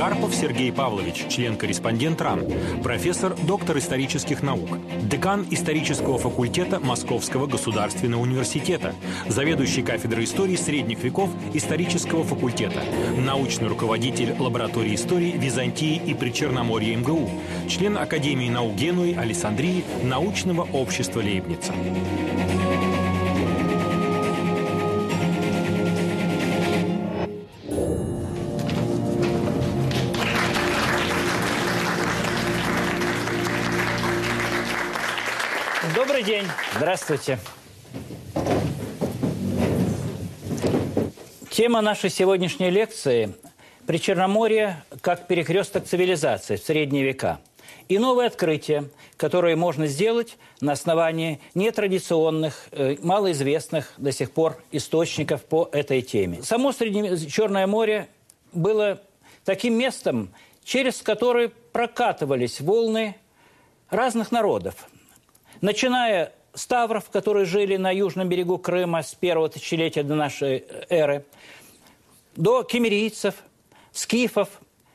Карпов Сергей Павлович, член-корреспондент РАН, профессор, доктор исторических наук, декан исторического факультета Московского государственного университета, заведующий кафедрой истории средних веков исторического факультета, научный руководитель лаборатории истории Византии и Причерноморья МГУ, член Академии наук Генуи, Александрии, научного общества Лейбница. Здравствуйте. Тема нашей сегодняшней лекции – Причерноморье как перекресток цивилизации в средние века и новые открытия, которые можно сделать на основании нетрадиционных, э, малоизвестных до сих пор источников по этой теме. Само. Черное море было таким местом, через которое прокатывались волны разных народов – Начиная с тавров, которые жили на южном берегу Крыма с первого тысячелетия до нашей эры, до кемерийцев, скифов,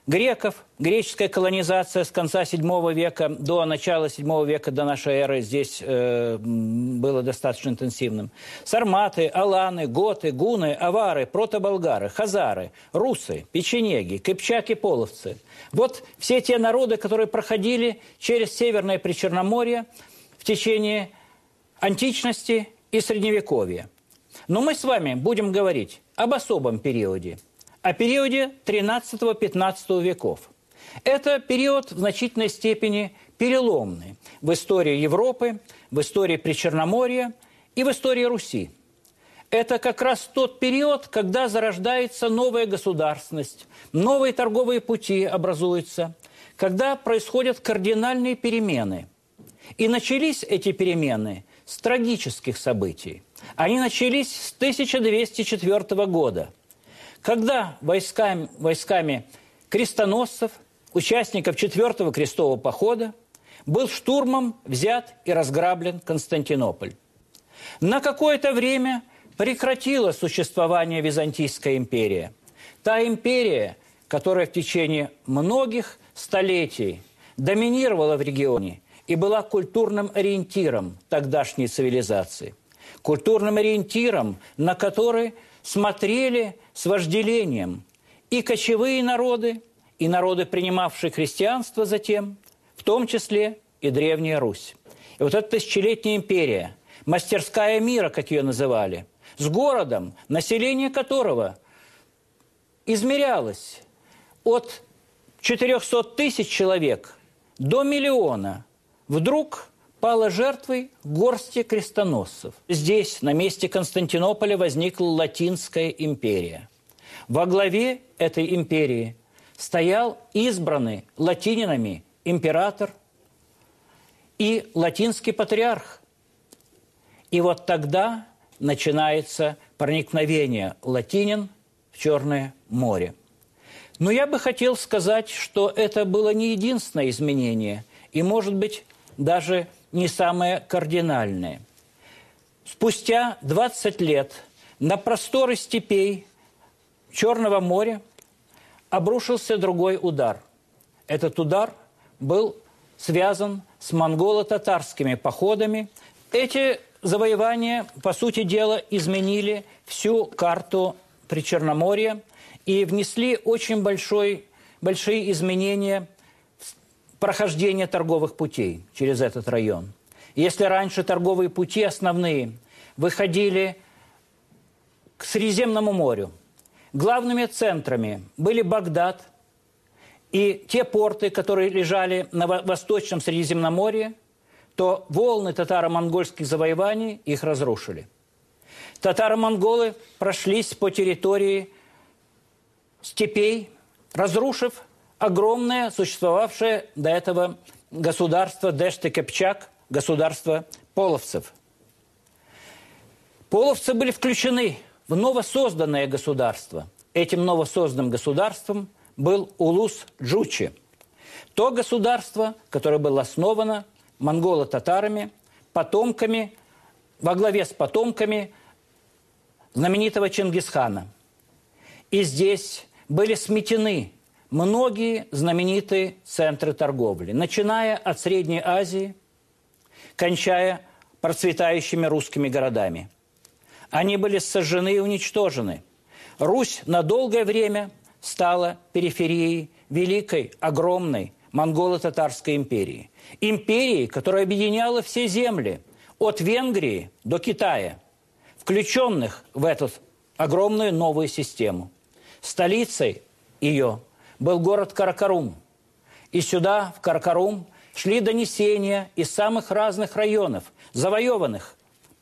греков, греческая колонизация с конца VII века до начала VII века до нашей эры здесь э, было достаточно интенсивным. Сарматы, аланы, готы, гуны, авары, протоболгары, хазары, русы, печенеги, кыпчаки-половцы. Вот все те народы, которые проходили через Северное Причерноморье – течение античности и Средневековья. Но мы с вами будем говорить об особом периоде, о периоде 13-15 веков. Это период в значительной степени переломный в истории Европы, в истории Причерноморья и в истории Руси. Это как раз тот период, когда зарождается новая государственность, новые торговые пути образуются, когда происходят кардинальные перемены – и начались эти перемены с трагических событий. Они начались с 1204 года, когда войсками, войсками крестоносцев, участников Четвертого крестового похода, был штурмом взят и разграблен Константинополь. На какое-то время прекратила существование Византийская империя. Та империя, которая в течение многих столетий доминировала в регионе и была культурным ориентиром тогдашней цивилизации. Культурным ориентиром, на который смотрели с вожделением и кочевые народы, и народы, принимавшие христианство затем, в том числе и Древняя Русь. И вот эта тысячелетняя империя, мастерская мира, как ее называли, с городом, население которого измерялось от 400 тысяч человек до миллиона – вдруг пала жертвой горсти крестоносцев. Здесь, на месте Константинополя, возникла Латинская империя. Во главе этой империи стоял избранный латининами император и латинский патриарх. И вот тогда начинается проникновение латинин в Черное море. Но я бы хотел сказать, что это было не единственное изменение, и, может быть, даже не самое кардинальное. Спустя 20 лет на просторы степей Черного моря обрушился другой удар. Этот удар был связан с монголо-татарскими походами. Эти завоевания, по сути дела, изменили всю карту Причерноморья и внесли очень большой, большие изменения прохождения торговых путей через этот район. Если раньше торговые пути основные выходили к Средиземному морю, главными центрами были Багдад и те порты, которые лежали на Восточном Средиземноморье, то волны татаро-монгольских завоеваний их разрушили. Татаро-монголы прошлись по территории степей, разрушив огромное существовавшее до этого государство Дэшты-Кепчак, государство половцев. Половцы были включены в новосозданное государство. Этим новосозданным государством был Улус-Джучи. То государство, которое было основано монголо-татарами, потомками, во главе с потомками знаменитого Чингисхана. И здесь были сметены многие знаменитые центры торговли, начиная от Средней Азии, кончая процветающими русскими городами. Они были сожжены и уничтожены. Русь на долгое время стала периферией великой, огромной монголо-татарской империи. Империи, которая объединяла все земли, от Венгрии до Китая, включенных в эту огромную новую систему. Столицей ее был город Каракарум. И сюда, в Каракарум, шли донесения из самых разных районов, завоеванных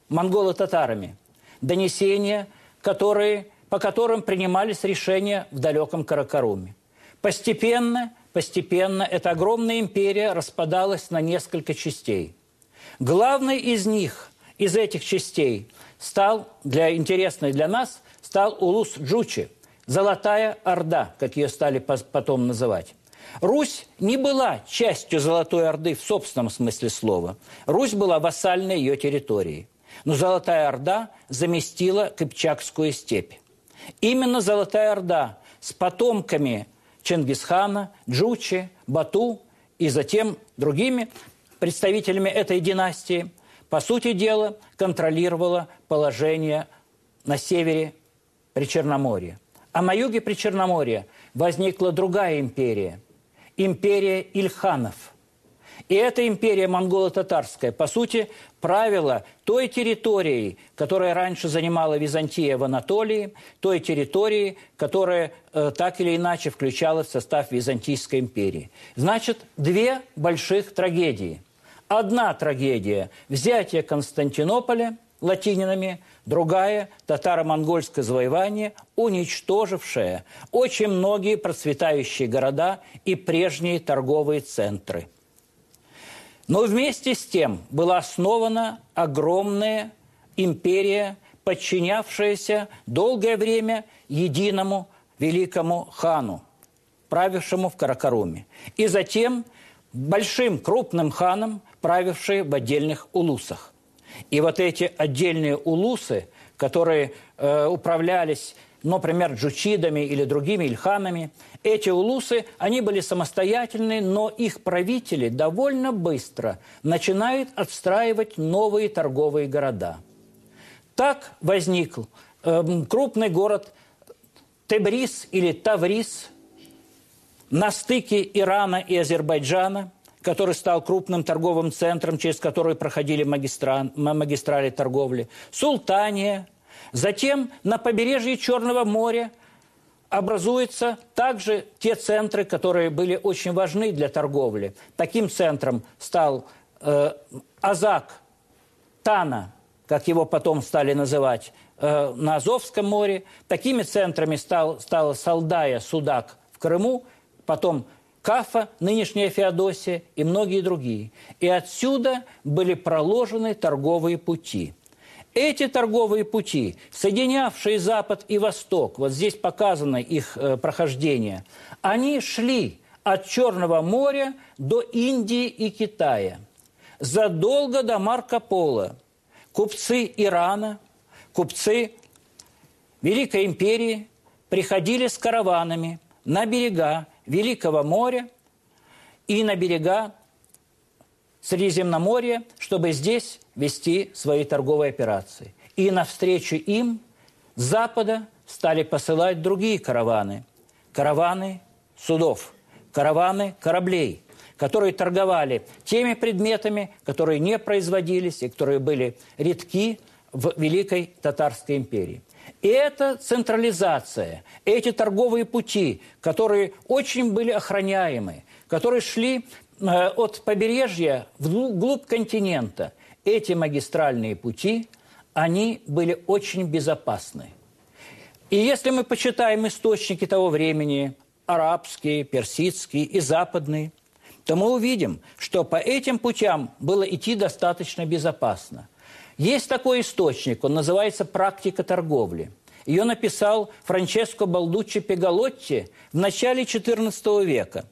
монголо-татарами. Донесения, которые, по которым принимались решения в далеком Каракаруме. Постепенно, постепенно эта огромная империя распадалась на несколько частей. Главной из них, из этих частей, стал, для интересной для нас, стал Улус Джучи, Золотая Орда, как ее стали потом называть. Русь не была частью Золотой Орды в собственном смысле слова. Русь была вассальной ее территорией. Но Золотая Орда заместила Кыпчакскую степь. Именно Золотая Орда с потомками Чингисхана, Джучи, Бату и затем другими представителями этой династии, по сути дела, контролировала положение на севере Причерноморья. А на юге Причерноморья возникла другая империя – империя Ильханов. И эта империя монголо-татарская, по сути, правила той территорией, которая раньше занимала Византия в Анатолии, той территорией, которая э, так или иначе включалась в состав Византийской империи. Значит, две больших трагедии. Одна трагедия – взятие Константинополя латининами – Другая – татаро-монгольское завоевание, уничтожившее очень многие процветающие города и прежние торговые центры. Но вместе с тем была основана огромная империя, подчинявшаяся долгое время единому великому хану, правившему в Каракаруме, и затем большим крупным ханом, правивший в отдельных улусах. И вот эти отдельные улусы, которые э, управлялись, например, джучидами или другими ильханами, эти улусы, они были самостоятельные, но их правители довольно быстро начинают отстраивать новые торговые города. Так возник э, крупный город Тебрис или Таврис на стыке Ирана и Азербайджана – который стал крупным торговым центром, через который проходили магистра... магистрали торговли, Султания. Затем на побережье Черного моря образуются также те центры, которые были очень важны для торговли. Таким центром стал э, Азак, Тана, как его потом стали называть, э, на Азовском море. Такими центрами стал, стала Салдая, Судак в Крыму, потом Кафа, нынешняя Феодосия и многие другие. И отсюда были проложены торговые пути. Эти торговые пути, соединявшие Запад и Восток, вот здесь показано их э, прохождение, они шли от Черного моря до Индии и Китая. Задолго до Марко Поло купцы Ирана, купцы Великой империи приходили с караванами на берега Великого моря и на берега Средиземноморья, чтобы здесь вести свои торговые операции. И навстречу им с запада стали посылать другие караваны. Караваны судов, караваны кораблей, которые торговали теми предметами, которые не производились и которые были редки в Великой Татарской империи. И эта централизация, эти торговые пути, которые очень были охраняемы, которые шли э, от побережья вглубь континента, эти магистральные пути, они были очень безопасны. И если мы почитаем источники того времени, арабские, персидские и западные, то мы увидим, что по этим путям было идти достаточно безопасно. Есть такой источник, он называется «Практика торговли». Ее написал Франческо Балдуччи Пегалотти в начале XIV века.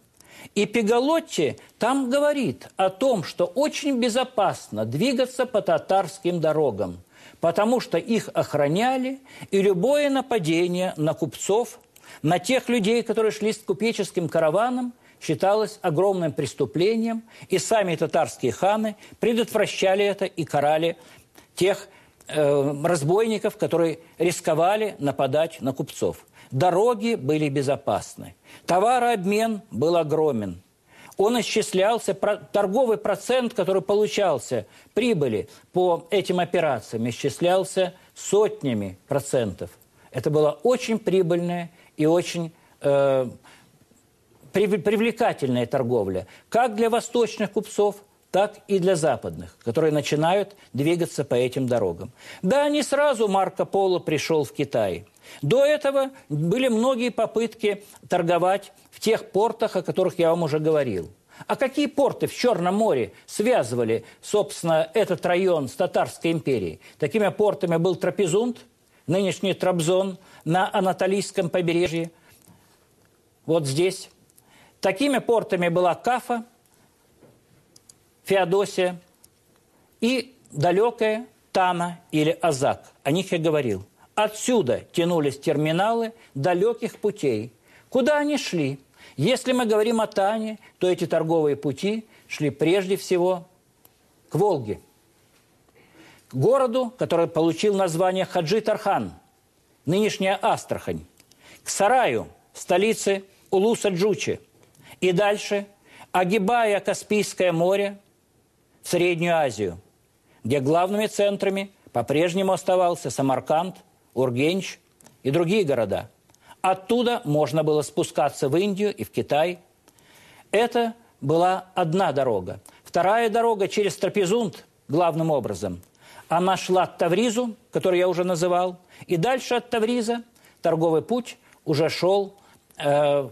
И Пегалотти там говорит о том, что очень безопасно двигаться по татарским дорогам, потому что их охраняли, и любое нападение на купцов на тех людей, которые шли с купеческим караваном, считалось огромным преступлением, и сами татарские ханы предотвращали это и карали тех э, разбойников, которые рисковали нападать на купцов. Дороги были безопасны, товарообмен был огромен. Он исчислялся, торговый процент, который получался прибыли по этим операциям, исчислялся сотнями процентов. Это была очень прибыльная и очень э, привлекательная торговля, как для восточных купцов, так и для западных, которые начинают двигаться по этим дорогам. Да, не сразу Марко Поло пришел в Китай. До этого были многие попытки торговать в тех портах, о которых я вам уже говорил. А какие порты в Черном море связывали, собственно, этот район с Татарской империей? Такими портами был Трапезунд, нынешний Трабзон, на Анатолийском побережье, вот здесь. Такими портами была Кафа, Феодосия и далекая Тана или Азак. О них я говорил. Отсюда тянулись терминалы далеких путей. Куда они шли? Если мы говорим о Тане, то эти торговые пути шли прежде всего к Волге, к городу, который получил название Хаджи-Тархан, нынешняя Астрахань, к Сараю, столице Улуса-Джучи, и дальше, огибая Каспийское море, в Среднюю Азию, где главными центрами по-прежнему оставался Самарканд, Ургенч и другие города. Оттуда можно было спускаться в Индию и в Китай. Это была одна дорога. Вторая дорога через Трапезунд, главным образом. Она шла к Тавризу, который я уже называл, и дальше от Тавриза торговый путь уже шел э,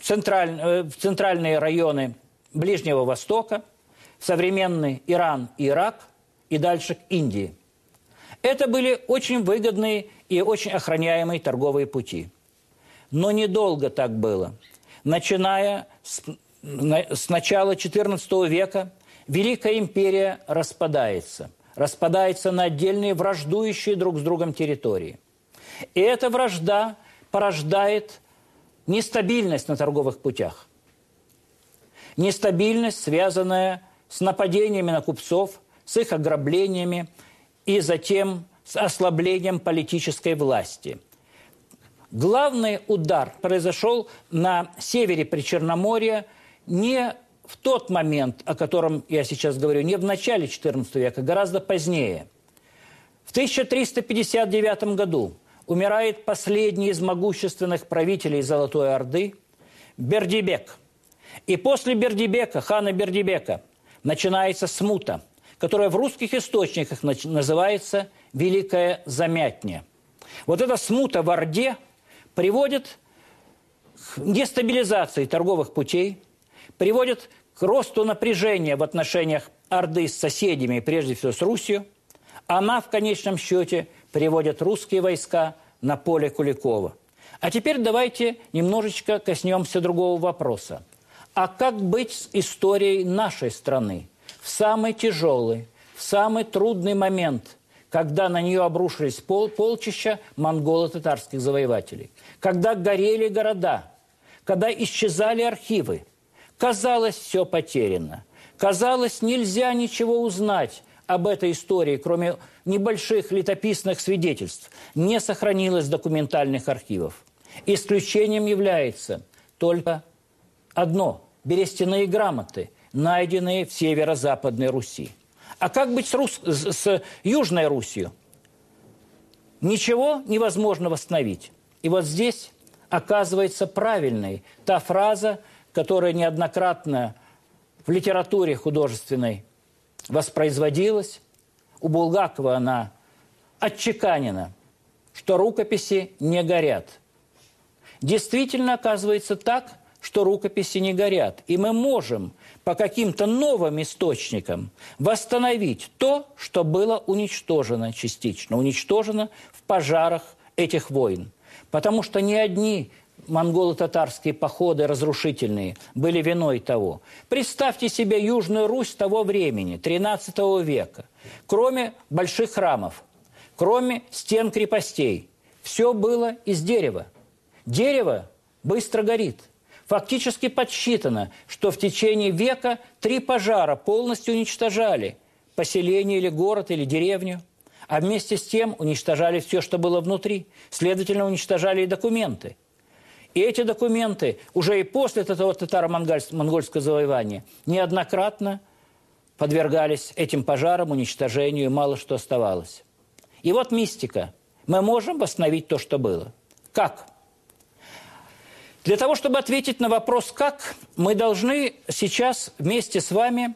централь, э, в центральные районы Ближнего Востока, современный Иран и Ирак и дальше к Индии. Это были очень выгодные и очень охраняемые торговые пути. Но недолго так было. Начиная с, с начала XIV века Великая империя распадается. Распадается на отдельные враждующие друг с другом территории. И эта вражда порождает нестабильность на торговых путях. Нестабильность, связанная с нападениями на купцов, с их ограблениями и затем с ослаблением политической власти. Главный удар произошел на севере Причерноморья не в тот момент, о котором я сейчас говорю, не в начале XIV века, гораздо позднее. В 1359 году умирает последний из могущественных правителей Золотой Орды Бердибек. И после Бердибека, хана Бердибека, начинается смута, которая в русских источниках называется «Великая замятня». Вот эта смута в Орде приводит к дестабилизации торговых путей, приводит к росту напряжения в отношениях Орды с соседями, прежде всего с Русью. Она в конечном счете – приводят русские войска на поле Куликова. А теперь давайте немножечко коснемся другого вопроса. А как быть с историей нашей страны? В самый тяжелый, в самый трудный момент, когда на нее обрушились пол, полчища монголо-татарских завоевателей, когда горели города, когда исчезали архивы, казалось, все потеряно. Казалось, нельзя ничего узнать об этой истории, кроме небольших летописных свидетельств, не сохранилось документальных архивов. Исключением является только одно – берестяные грамоты, найденные в северо-западной Руси. А как быть с, Рус... с Южной Русью? Ничего невозможно восстановить. И вот здесь оказывается правильной та фраза, которая неоднократно в литературе художественной воспроизводилась. У Булгакова она отчеканена, что рукописи не горят. Действительно оказывается так, что рукописи не горят. И мы можем по каким-то новым источникам восстановить то, что было уничтожено частично, уничтожено в пожарах этих войн. Потому что ни одни монголо-татарские походы разрушительные были виной того. Представьте себе Южную Русь того времени, 13 века. Кроме больших храмов, кроме стен крепостей, все было из дерева. Дерево быстро горит. Фактически подсчитано, что в течение века три пожара полностью уничтожали поселение или город или деревню, а вместе с тем уничтожали все, что было внутри. Следовательно, уничтожали и документы. И эти документы уже и после этого татаро-монгольского завоевания неоднократно подвергались этим пожарам, уничтожению, и мало что оставалось. И вот мистика. Мы можем восстановить то, что было. Как? Для того, чтобы ответить на вопрос «как», мы должны сейчас вместе с вами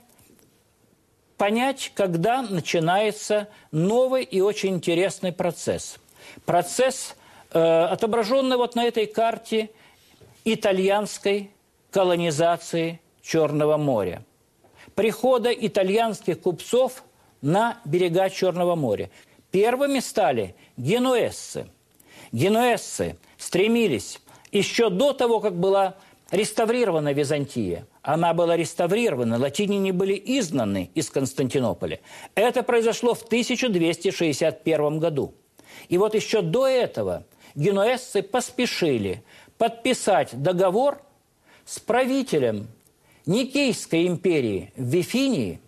понять, когда начинается новый и очень интересный процесс. Процесс, э, отображенный вот на этой карте итальянской колонизации Черного моря. Прихода итальянских купцов на берега Черного моря. Первыми стали генуэзцы. Генуэзцы стремились еще до того, как была реставрирована Византия. Она была реставрирована, латиняне были изгнаны из Константинополя. Это произошло в 1261 году. И вот еще до этого генуэзцы поспешили подписать договор с правителем Никейской империи в Вифинии,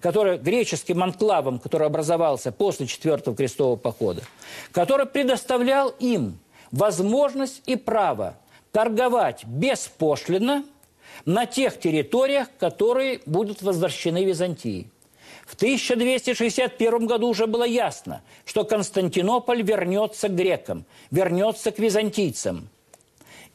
который, греческим анклавом, который образовался после Четвертого крестового похода, который предоставлял им возможность и право торговать беспошлино на тех территориях, которые будут возвращены Византии. В 1261 году уже было ясно, что Константинополь вернется к грекам, вернется к византийцам.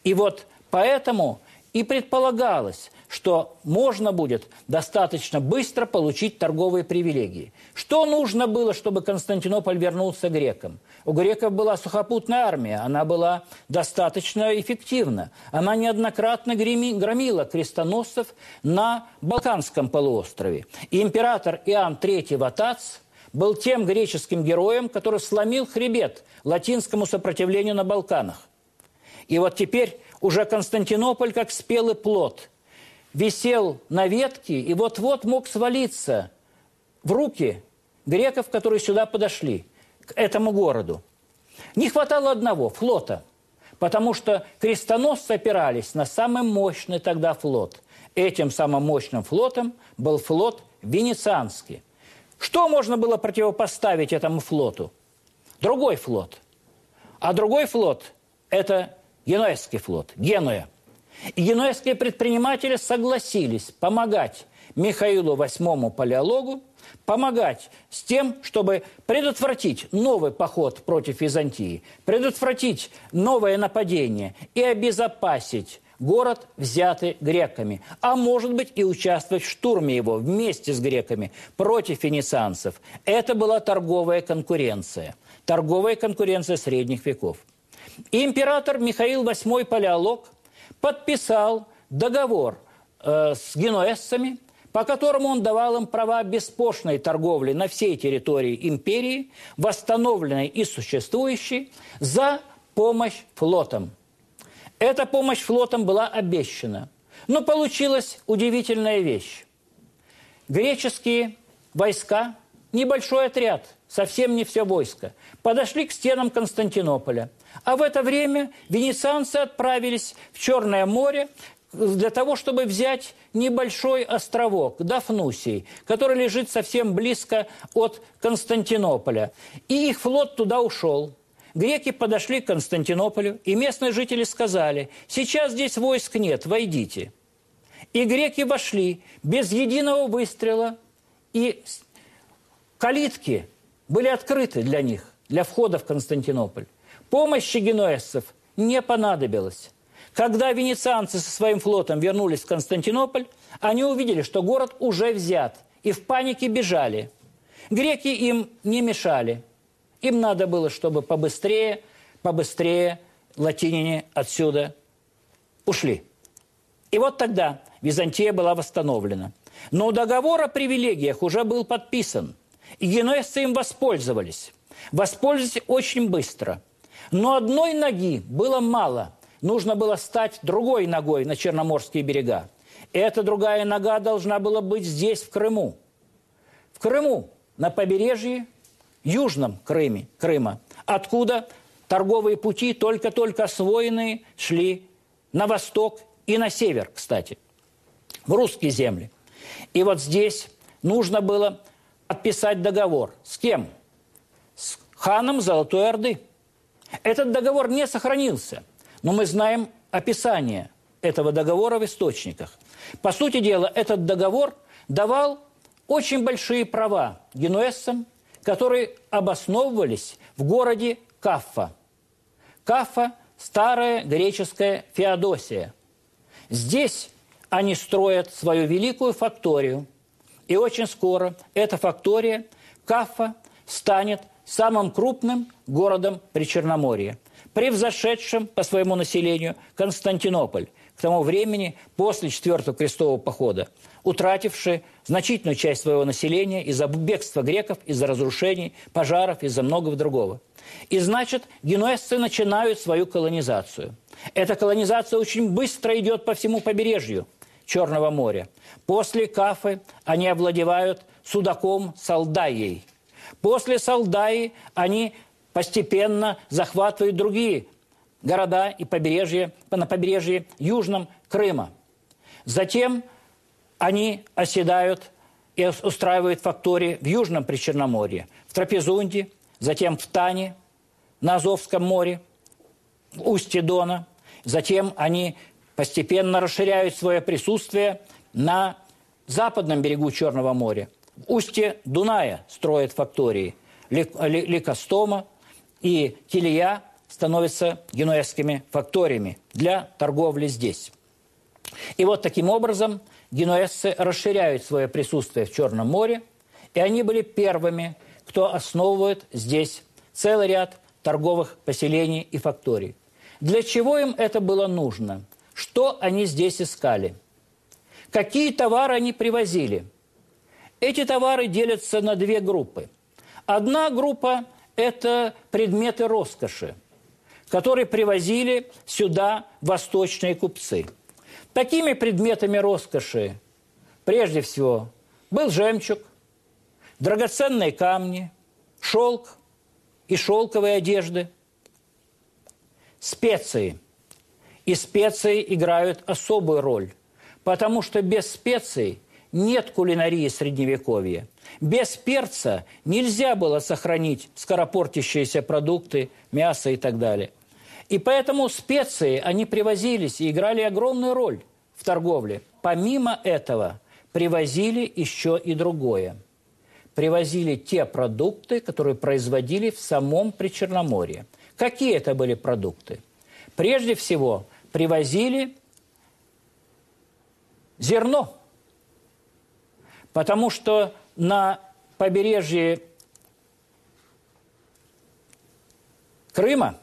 И вот поэтому и предполагалось, что можно будет достаточно быстро получить торговые привилегии. Что нужно было, чтобы Константинополь вернулся грекам? У греков была сухопутная армия, она была достаточно эффективна. Она неоднократно громила крестоносцев на Балканском полуострове. И император Иоанн III Ватац был тем греческим героем, который сломил хребет латинскому сопротивлению на Балканах. И вот теперь уже Константинополь, как спелый плод – висел на ветке и вот-вот мог свалиться в руки греков, которые сюда подошли, к этому городу. Не хватало одного – флота, потому что крестоносцы опирались на самый мощный тогда флот. Этим самым мощным флотом был флот венецианский. Что можно было противопоставить этому флоту? Другой флот. А другой флот – это Генуэзский флот, Генуя – и генуэзские предприниматели согласились помогать Михаилу VIII Палеологу, помогать с тем, чтобы предотвратить новый поход против Византии, предотвратить новое нападение и обезопасить город, взятый греками, а может быть и участвовать в штурме его вместе с греками против венецианцев. Это была торговая конкуренция, торговая конкуренция средних веков. И император Михаил VIII Палеолог – подписал договор э, с генуэзцами, по которому он давал им права беспошлиной торговли на всей территории империи, восстановленной и существующей, за помощь флотам. Эта помощь флотам была обещана. Но получилась удивительная вещь. Греческие войска, небольшой отряд, совсем не все войско, подошли к стенам Константинополя – а в это время венецианцы отправились в Черное море для того, чтобы взять небольшой островок Дафнусий, который лежит совсем близко от Константинополя. И их флот туда ушел. Греки подошли к Константинополю, и местные жители сказали, сейчас здесь войск нет, войдите. И греки вошли без единого выстрела, и калитки были открыты для них, для входа в Константинополь. Помощи генуэзцев не понадобилось. Когда венецианцы со своим флотом вернулись в Константинополь, они увидели, что город уже взят, и в панике бежали. Греки им не мешали. Им надо было, чтобы побыстрее, побыстрее латиняне отсюда ушли. И вот тогда Византия была восстановлена. Но договор о привилегиях уже был подписан, и генуэзцы им воспользовались. Воспользовались очень быстро – но одной ноги было мало. Нужно было стать другой ногой на Черноморские берега. Эта другая нога должна была быть здесь, в Крыму. В Крыму, на побережье, южном Крыме, Крыма, откуда торговые пути, только-только освоенные, шли на восток и на север, кстати, в русские земли. И вот здесь нужно было подписать договор. С кем? С ханом Золотой Орды. Этот договор не сохранился, но мы знаем описание этого договора в источниках. По сути дела, этот договор давал очень большие права генуэзцам, которые обосновывались в городе Каффа. Каффа – старая греческая Феодосия. Здесь они строят свою великую факторию. И очень скоро эта фактория, Каффа, станет самым крупным городом при Черноморье, превзошедшим по своему населению Константинополь, к тому времени после Четвертого крестового похода, утративший значительную часть своего населения из-за бегства греков, из-за разрушений, пожаров, из-за многого другого. И значит, генуэзцы начинают свою колонизацию. Эта колонизация очень быстро идет по всему побережью Черного моря. После Кафы они овладевают Судаком, Салдаей. После Салдаи они постепенно захватывают другие города и побережье, на побережье Южном Крыма. Затем они оседают и устраивают фактории в Южном Причерноморье, в Трапезунде, затем в Тане, на Азовском море, в устье Дона. Затем они постепенно расширяют свое присутствие на западном берегу Черного моря. В устье Дуная строят фактории. Ликостома и Килия становятся генуэзскими факториями для торговли здесь. И вот таким образом генуэзцы расширяют свое присутствие в Черном море, и они были первыми, кто основывает здесь целый ряд торговых поселений и факторий. Для чего им это было нужно? Что они здесь искали? Какие товары они привозили? Эти товары делятся на две группы. Одна группа – это предметы роскоши, которые привозили сюда восточные купцы. Такими предметами роскоши прежде всего был жемчуг, драгоценные камни, шелк и шелковые одежды, специи. И специи играют особую роль, потому что без специй нет кулинарии Средневековья. Без перца нельзя было сохранить скоропортящиеся продукты, мясо и так далее. И поэтому специи, они привозились и играли огромную роль в торговле. Помимо этого, привозили еще и другое – привозили те продукты, которые производили в самом Причерноморье. Какие это были продукты? Прежде всего, привозили зерно, потому что на побережье Крыма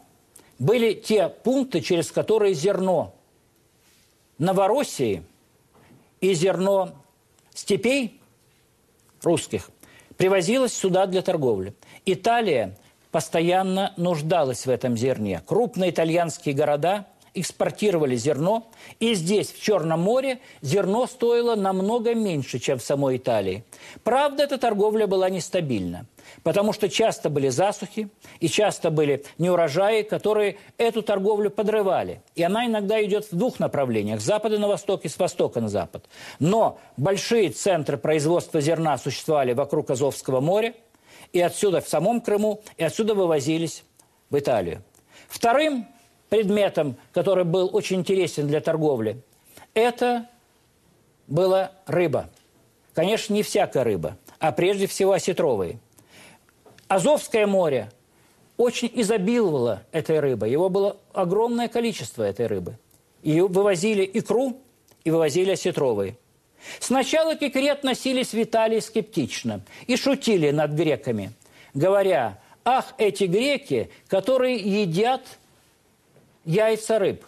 были те пункты, через которые зерно Новороссии и зерно степей русских привозилось сюда для торговли. Италия постоянно нуждалась в этом зерне. Крупные итальянские города экспортировали зерно, и здесь, в Черном море, зерно стоило намного меньше, чем в самой Италии. Правда, эта торговля была нестабильна, потому что часто были засухи, и часто были неурожаи, которые эту торговлю подрывали. И она иногда идет в двух направлениях – с запада на восток и с востока на запад. Но большие центры производства зерна существовали вокруг Азовского моря, и отсюда в самом Крыму, и отсюда вывозились в Италию. Вторым предметом, который был очень интересен для торговли, это была рыба. Конечно, не всякая рыба, а прежде всего осетровые. Азовское море очень изобиловало этой рыбой. Его было огромное количество этой рыбы. Ее вывозили икру и вывозили осетровые. Сначала к икре относились в Италии скептично и шутили над греками, говоря, ах, эти греки, которые едят яйца рыб.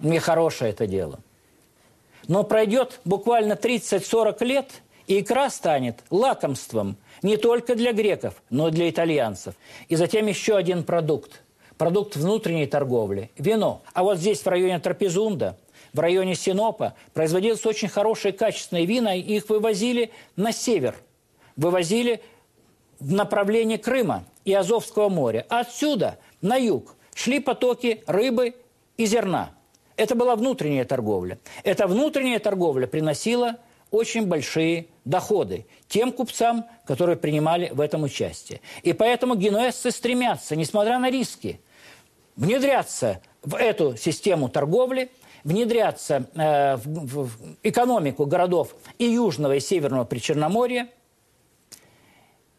Нехорошее это дело. Но пройдет буквально 30-40 лет, и икра станет лакомством не только для греков, но и для итальянцев. И затем еще один продукт. Продукт внутренней торговли – вино. А вот здесь, в районе Трапезунда, в районе Синопа, производились очень хорошие качественные вина, и их вывозили на север. Вывозили в направлении Крыма и Азовского моря. Отсюда на юг шли потоки рыбы и зерна. Это была внутренняя торговля. Эта внутренняя торговля приносила очень большие доходы тем купцам, которые принимали в этом участие. И поэтому генуэзцы стремятся, несмотря на риски, внедряться в эту систему торговли, внедряться э, в, в экономику городов и Южного, и Северного Причерноморья,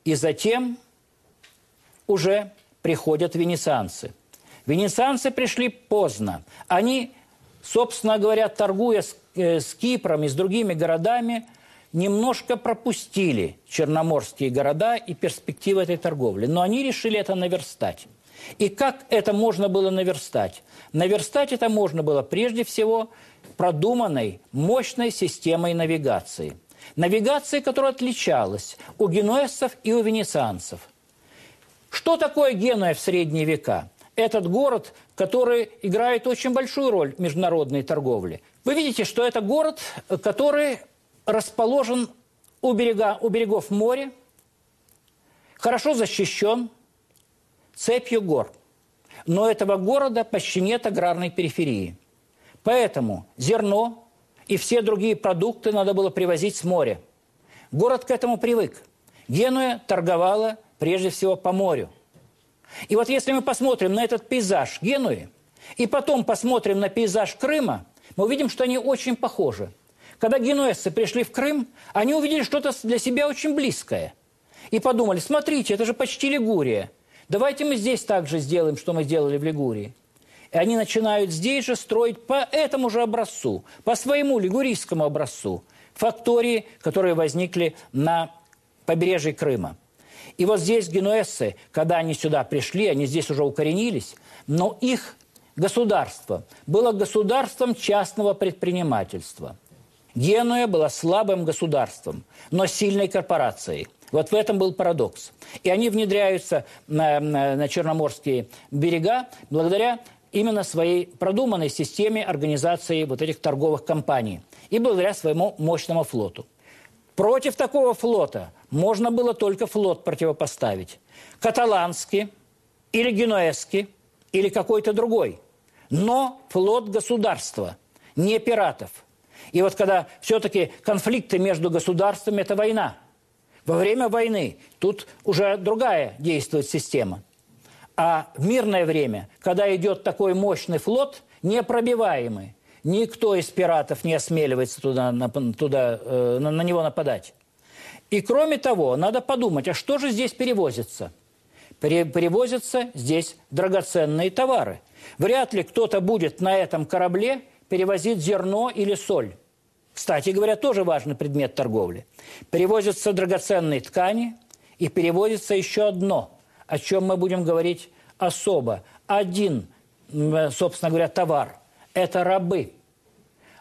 и затем уже приходят венецианцы. Венецианцы пришли поздно. Они, собственно говоря, торгуя с, э, с Кипром и с другими городами, немножко пропустили черноморские города и перспективы этой торговли. Но они решили это наверстать. И как это можно было наверстать? Наверстать это можно было прежде всего продуманной, мощной системой навигации. Навигации, которая отличалась у генуэзцев и у венецианцев. Что такое Генуя в средние века? Этот город, который играет очень большую роль в международной торговле. Вы видите, что это город, который расположен у, берега, у берегов моря, хорошо защищен, цепью гор. Но этого города почти нет аграрной периферии. Поэтому зерно и все другие продукты надо было привозить с моря. Город к этому привык. Генуя торговала прежде всего по морю. И вот если мы посмотрим на этот пейзаж Генуи, и потом посмотрим на пейзаж Крыма, мы увидим, что они очень похожи. Когда генуэзцы пришли в Крым, они увидели что-то для себя очень близкое. И подумали, смотрите, это же почти Лигурия. Давайте мы здесь также сделаем, что мы сделали в Лигурии. И они начинают здесь же строить по этому же образцу, по своему лигурийскому образцу, фактории, которые возникли на побережье Крыма. И вот здесь генуэзцы, когда они сюда пришли, они здесь уже укоренились, но их государство было государством частного предпринимательства. Генуя была слабым государством, но сильной корпорацией – вот в этом был парадокс. И они внедряются на, на, на Черноморские берега благодаря именно своей продуманной системе организации вот этих торговых компаний и благодаря своему мощному флоту. Против такого флота можно было только флот противопоставить. Каталанский или генуэзский или какой-то другой. Но флот государства, не пиратов. И вот когда все-таки конфликты между государствами – это война – во время войны тут уже другая действует система. А в мирное время, когда идет такой мощный флот, непробиваемый, никто из пиратов не осмеливается туда, на, туда, э, на, на него нападать. И кроме того, надо подумать, а что же здесь перевозится? Перевозятся здесь драгоценные товары. Вряд ли кто-то будет на этом корабле перевозить зерно или соль. Кстати говоря, тоже важный предмет торговли. Перевозятся драгоценные ткани и перевозится еще одно, о чем мы будем говорить особо. Один, собственно говоря, товар – это рабы.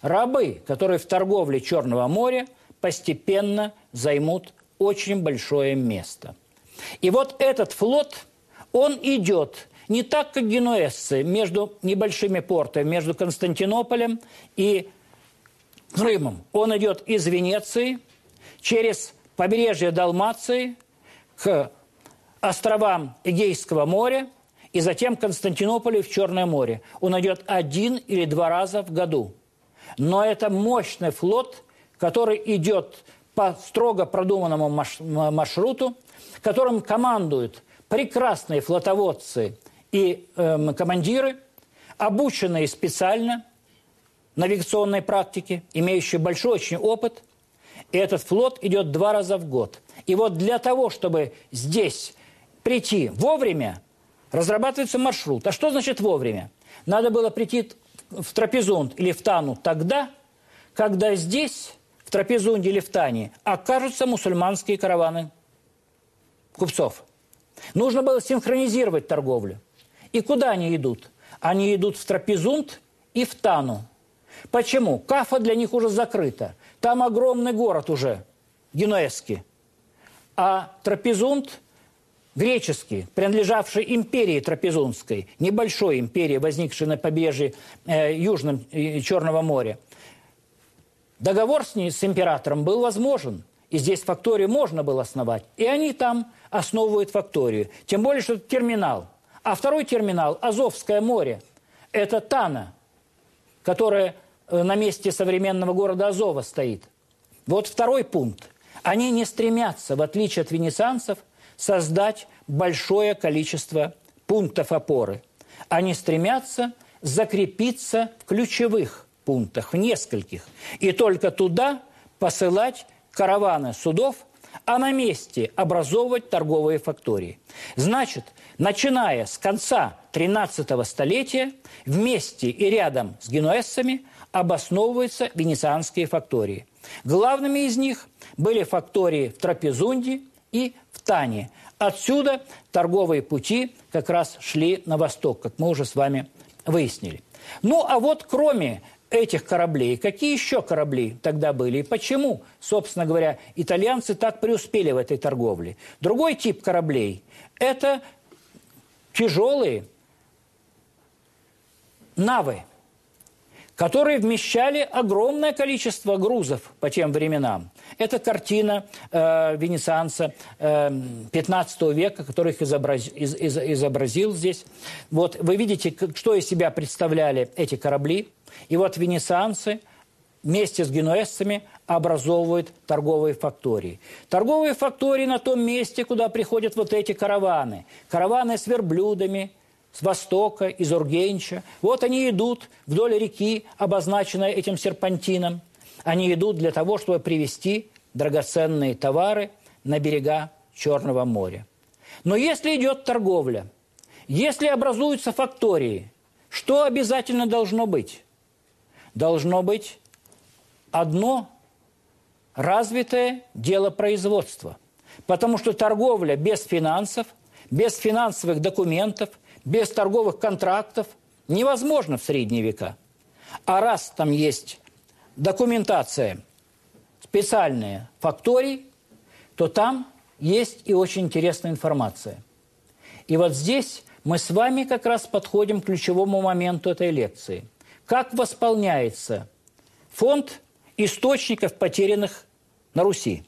Рабы, которые в торговле Черного моря постепенно займут очень большое место. И вот этот флот, он идет не так, как генуэзцы, между небольшими портами, между Константинополем и Крымом. Он идет из Венеции через побережье Далмации к островам Эгейского моря и затем к Константинополю в Черное море. Он идет один или два раза в году. Но это мощный флот, который идет по строго продуманному маршруту, которым командуют прекрасные флотоводцы и э, командиры, обученные специально – навигационной практики, имеющий большой очень опыт. И этот флот идет два раза в год. И вот для того, чтобы здесь прийти вовремя, разрабатывается маршрут. А что значит вовремя? Надо было прийти в Трапезунд или в Тану тогда, когда здесь, в Трапезунде или в Тане, окажутся мусульманские караваны купцов. Нужно было синхронизировать торговлю. И куда они идут? Они идут в Трапезунд и в Тану. Почему? Кафа для них уже закрыта. Там огромный город уже, генуэзский. А Трапезунд греческий, принадлежавший империи Трапезундской, небольшой империи, возникшей на побережье э, Южном э, Черного моря, договор с, ней, с императором был возможен. и здесь факторию можно было основать. И они там основывают факторию. Тем более, что это терминал. А второй терминал – Азовское море. Это Тана, которая э, на месте современного города Азова стоит. Вот второй пункт. Они не стремятся, в отличие от венецианцев, создать большое количество пунктов опоры. Они стремятся закрепиться в ключевых пунктах, в нескольких. И только туда посылать караваны судов, а на месте образовывать торговые фактории. Значит, начиная с конца 13 столетия, вместе и рядом с генуэзцами обосновываются венецианские фактории. Главными из них были фактории в Трапезунде и Тане. Отсюда торговые пути как раз шли на восток, как мы уже с вами выяснили. Ну, а вот кроме этих кораблей, какие еще корабли тогда были и почему, собственно говоря, итальянцы так преуспели в этой торговле? Другой тип кораблей – это тяжелые навы – которые вмещали огромное количество грузов по тем временам. Это картина э, венецианца э, 15 века, который их изобраз, из, из, изобразил здесь. Вот вы видите, что из себя представляли эти корабли. И вот венецианцы вместе с генуэзцами образовывают торговые фактории. Торговые фактории на том месте, куда приходят вот эти караваны. Караваны с верблюдами – с востока, из Ургенча. Вот они идут вдоль реки, обозначенной этим серпантином. Они идут для того, чтобы привезти драгоценные товары на берега Черного моря. Но если идет торговля, если образуются фактории, что обязательно должно быть? Должно быть одно развитое дело производства. Потому что торговля без финансов, без финансовых документов – без торговых контрактов невозможно в средние века. А раз там есть документация специальная факторий, то там есть и очень интересная информация. И вот здесь мы с вами как раз подходим к ключевому моменту этой лекции. Как восполняется фонд источников, потерянных на Руси?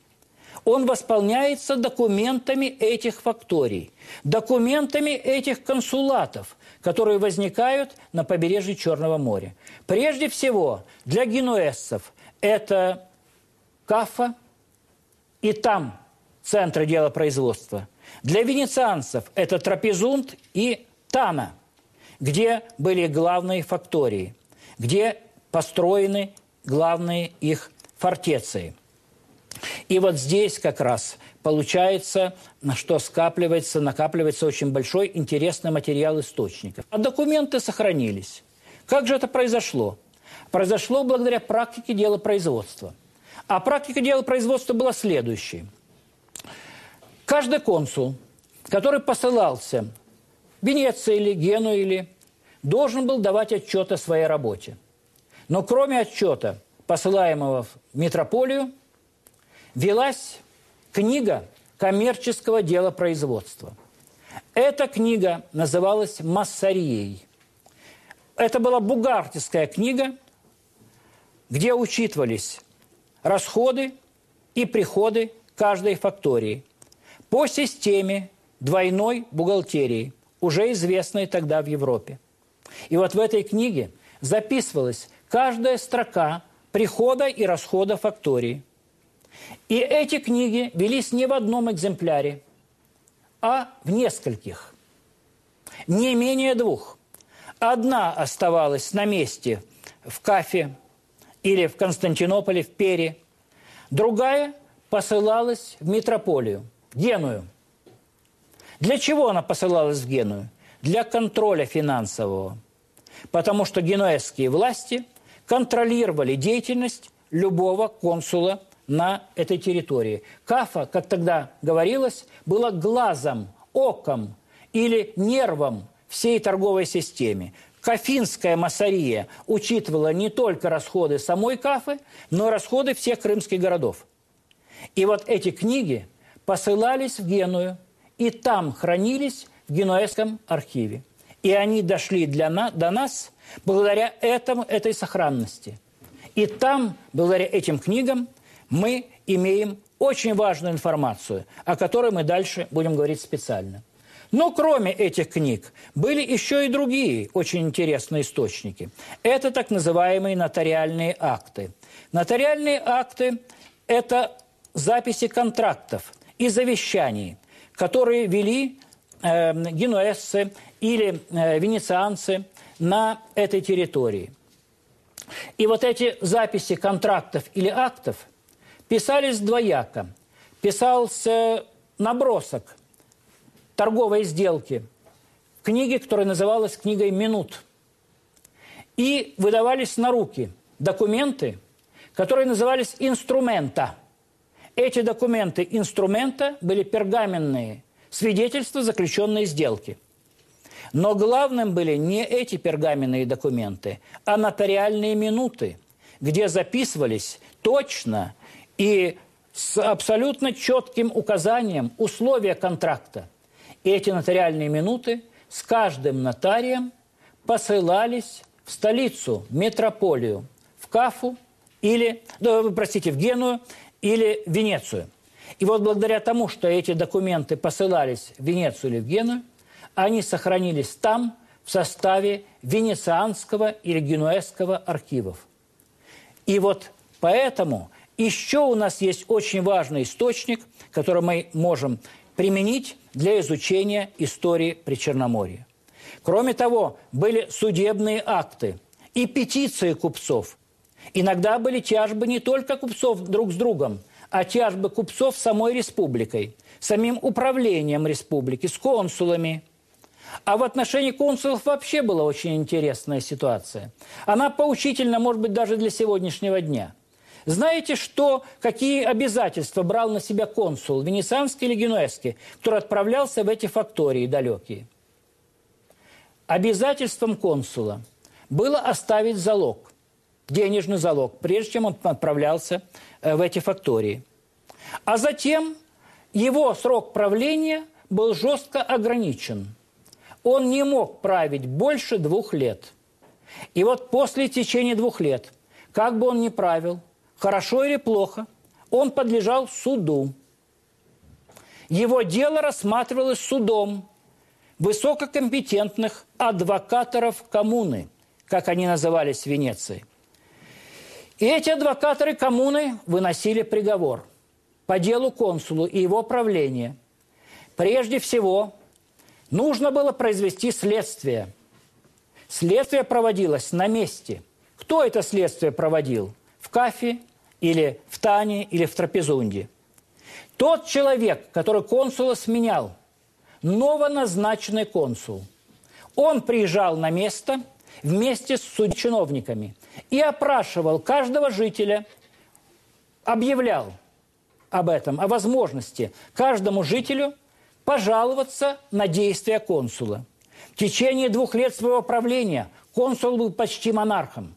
Он восполняется документами этих факторий, документами этих консулатов, которые возникают на побережье Черного моря. Прежде всего, для генуэзцев это Кафа и там центры делопроизводства. Для венецианцев это Трапезунд и Тана, где были главные фактории, где построены главные их фортеции – и вот здесь как раз получается, что скапливается, накапливается очень большой интересный материал источников. А документы сохранились. Как же это произошло? Произошло благодаря практике дела производства. А практика дела производства была следующей. Каждый консул, который посылался в Венеции или Гену или должен был давать отчет о своей работе. Но кроме отчета, посылаемого в метрополию, велась книга коммерческого дела производства. Эта книга называлась «Массарией». Это была бухгалтерская книга, где учитывались расходы и приходы каждой фактории по системе двойной бухгалтерии, уже известной тогда в Европе. И вот в этой книге записывалась каждая строка прихода и расхода фактории – и эти книги велись не в одном экземпляре, а в нескольких. Не менее двух. Одна оставалась на месте в Кафе или в Константинополе, в Пере. Другая посылалась в метрополию, в Геную. Для чего она посылалась в Геную? Для контроля финансового. Потому что генуэзские власти контролировали деятельность любого консула на этой территории. Кафа, как тогда говорилось, было глазом, оком или нервом всей торговой системе. Кафинская массария учитывала не только расходы самой Кафы, но и расходы всех крымских городов. И вот эти книги посылались в Геную, и там хранились в Генуэзском архиве. И они дошли для на, до нас благодаря этому, этой сохранности. И там, благодаря этим книгам, мы имеем очень важную информацию, о которой мы дальше будем говорить специально. Но кроме этих книг были еще и другие очень интересные источники. Это так называемые нотариальные акты. Нотариальные акты – это записи контрактов и завещаний, которые вели э, генуэзцы или э, венецианцы на этой территории. И вот эти записи контрактов или актов писались двояко. Писался набросок торговой сделки в книге, которая называлась книгой «Минут». И выдавались на руки документы, которые назывались «инструмента». Эти документы инструмента были пергаменные свидетельства заключенной сделки. Но главным были не эти пергаменные документы, а нотариальные минуты, где записывались точно и с абсолютно четким указанием условия контракта – и эти нотариальные минуты с каждым нотарием посылались в столицу, метрополию, в Кафу или, да, простите, в Геную или в Венецию. И вот благодаря тому, что эти документы посылались в Венецию или в Геную, они сохранились там в составе венецианского или генуэзского архивов. И вот поэтому еще у нас есть очень важный источник, который мы можем применить для изучения истории Причерноморья. Кроме того, были судебные акты и петиции купцов. Иногда были тяжбы не только купцов друг с другом, а тяжбы купцов самой республикой, самим управлением республики, с консулами. А в отношении консулов вообще была очень интересная ситуация. Она поучительна, может быть, даже для сегодняшнего дня – знаете, что, какие обязательства брал на себя консул, венецианский или генуэзский, который отправлялся в эти фактории далекие? Обязательством консула было оставить залог, денежный залог, прежде чем он отправлялся э, в эти фактории. А затем его срок правления был жестко ограничен. Он не мог править больше двух лет. И вот после течения двух лет, как бы он ни правил, хорошо или плохо, он подлежал суду. Его дело рассматривалось судом высококомпетентных адвокаторов коммуны, как они назывались в Венеции. И эти адвокаторы коммуны выносили приговор по делу консулу и его правления. Прежде всего, нужно было произвести следствие. Следствие проводилось на месте. Кто это следствие проводил? В Кафе или в Тане, или в Трапезунде. Тот человек, который консула сменял, новоназначенный консул, он приезжал на место вместе с судчиновниками и опрашивал каждого жителя, объявлял об этом, о возможности каждому жителю пожаловаться на действия консула. В течение двух лет своего правления консул был почти монархом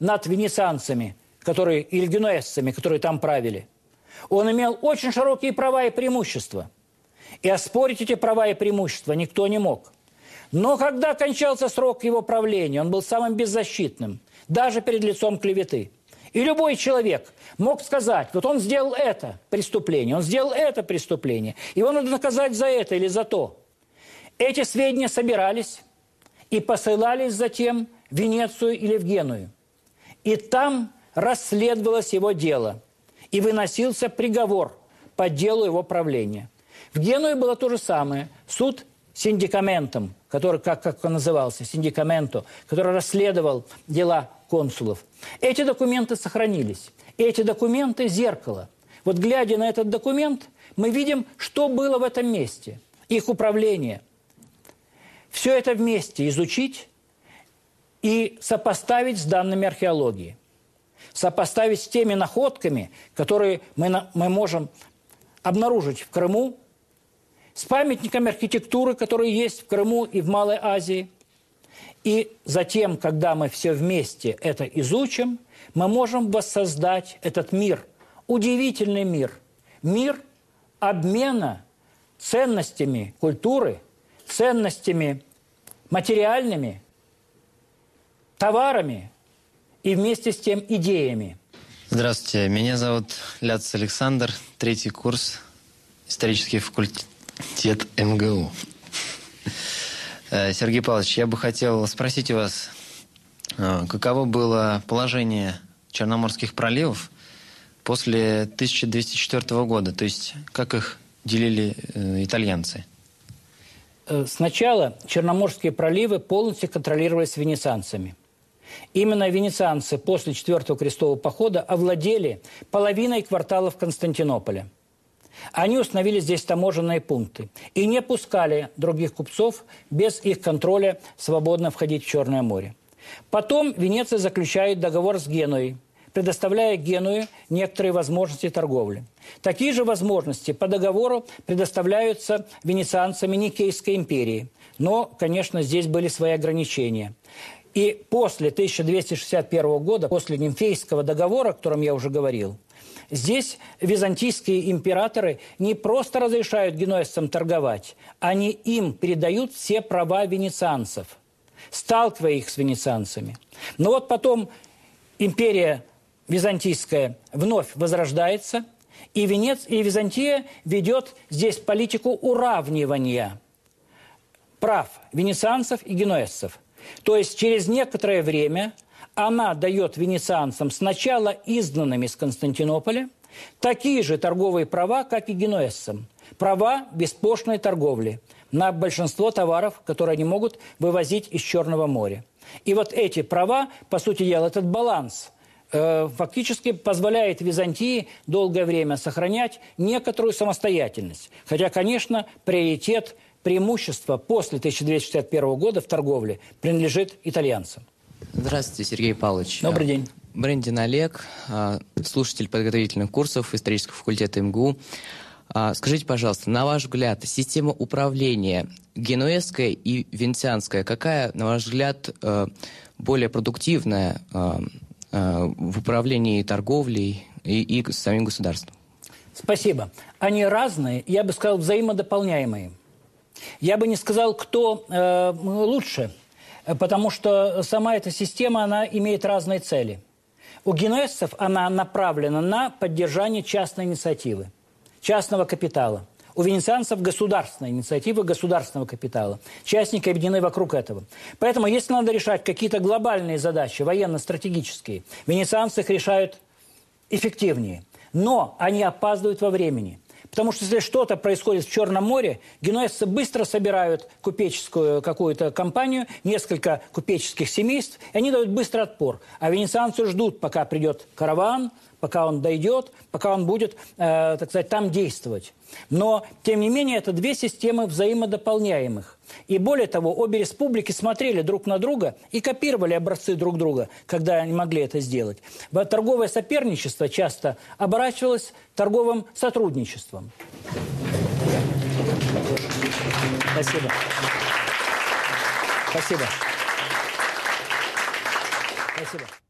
над венецианцами – которые, или генуэзцами, которые там правили. Он имел очень широкие права и преимущества. И оспорить эти права и преимущества никто не мог. Но когда кончался срок его правления, он был самым беззащитным, даже перед лицом клеветы. И любой человек мог сказать, вот он сделал это преступление, он сделал это преступление, его надо наказать за это или за то. Эти сведения собирались и посылались затем в Венецию или в Геную. И там расследовалось его дело и выносился приговор по делу его правления. В Генуе было то же самое. Суд синдикаментом, который, как, как он назывался, синдикаменто, который расследовал дела консулов. Эти документы сохранились. Эти документы – зеркало. Вот глядя на этот документ, мы видим, что было в этом месте, их управление. Все это вместе изучить и сопоставить с данными археологии сопоставить с теми находками, которые мы, мы можем обнаружить в Крыму, с памятниками архитектуры, которые есть в Крыму и в Малой Азии. И затем, когда мы все вместе это изучим, мы можем воссоздать этот мир, удивительный мир, мир обмена ценностями культуры, ценностями материальными, товарами, и вместе с тем идеями. Здравствуйте, меня зовут Ляц Александр, третий курс, исторический факультет МГУ. Э, Сергей Павлович, я бы хотел спросить у вас, э, каково было положение Черноморских проливов после 1204 года, то есть как их делили э, итальянцы? Сначала Черноморские проливы полностью контролировались венецианцами. Именно венецианцы после Четвертого крестового похода овладели половиной кварталов Константинополя – они установили здесь таможенные пункты и не пускали других купцов без их контроля свободно входить в Черное море. Потом Венеция заключает договор с Генуей, предоставляя Генуе некоторые возможности торговли. Такие же возможности по договору предоставляются венецианцами Никейской империи. Но, конечно, здесь были свои ограничения. И после 1261 года, после Нимфейского договора, о котором я уже говорил, Здесь византийские императоры не просто разрешают генуэзцам торговать, они им передают все права венецианцев, сталкивая их с венецианцами. Но вот потом империя византийская вновь возрождается, и, Венец, и Византия ведет здесь политику уравнивания прав венецианцев и генуэзцев. То есть через некоторое время она дает венецианцам сначала изгнанным из Константинополя такие же торговые права, как и генуэзцам. Права беспошлиной торговли на большинство товаров, которые они могут вывозить из Черного моря. И вот эти права, по сути дела, этот баланс э, фактически позволяет Византии долгое время сохранять некоторую самостоятельность. Хотя, конечно, приоритет, преимущество после 1261 года в торговле принадлежит итальянцам. Здравствуйте, Сергей Павлович. Добрый день. Брендин Олег, а, слушатель подготовительных курсов исторического факультета МГУ. А, скажите, пожалуйста, на ваш взгляд, система управления генуэзская и венецианская, какая, на ваш взгляд, а, более продуктивная в управлении торговлей и, и самим государством? Спасибо. Они разные, я бы сказал, взаимодополняемые. Я бы не сказал, кто э, лучше – потому что сама эта система, она имеет разные цели. У генуэзцев она направлена на поддержание частной инициативы, частного капитала. У венецианцев государственная инициатива государственного капитала. Частники объединены вокруг этого. Поэтому, если надо решать какие-то глобальные задачи, военно-стратегические, венецианцы их решают эффективнее. Но они опаздывают во времени. Потому что если что-то происходит в Черном море, генуэзцы быстро собирают купеческую какую-то компанию, несколько купеческих семейств, и они дают быстрый отпор. А венецианцы ждут, пока придет караван, пока он дойдет, пока он будет, э, так сказать, там действовать. Но, тем не менее, это две системы взаимодополняемых. И более того, обе республики смотрели друг на друга и копировали образцы друг друга, когда они могли это сделать. Торговое соперничество часто оборачивалось торговым сотрудничеством. Спасибо. Спасибо. Спасибо.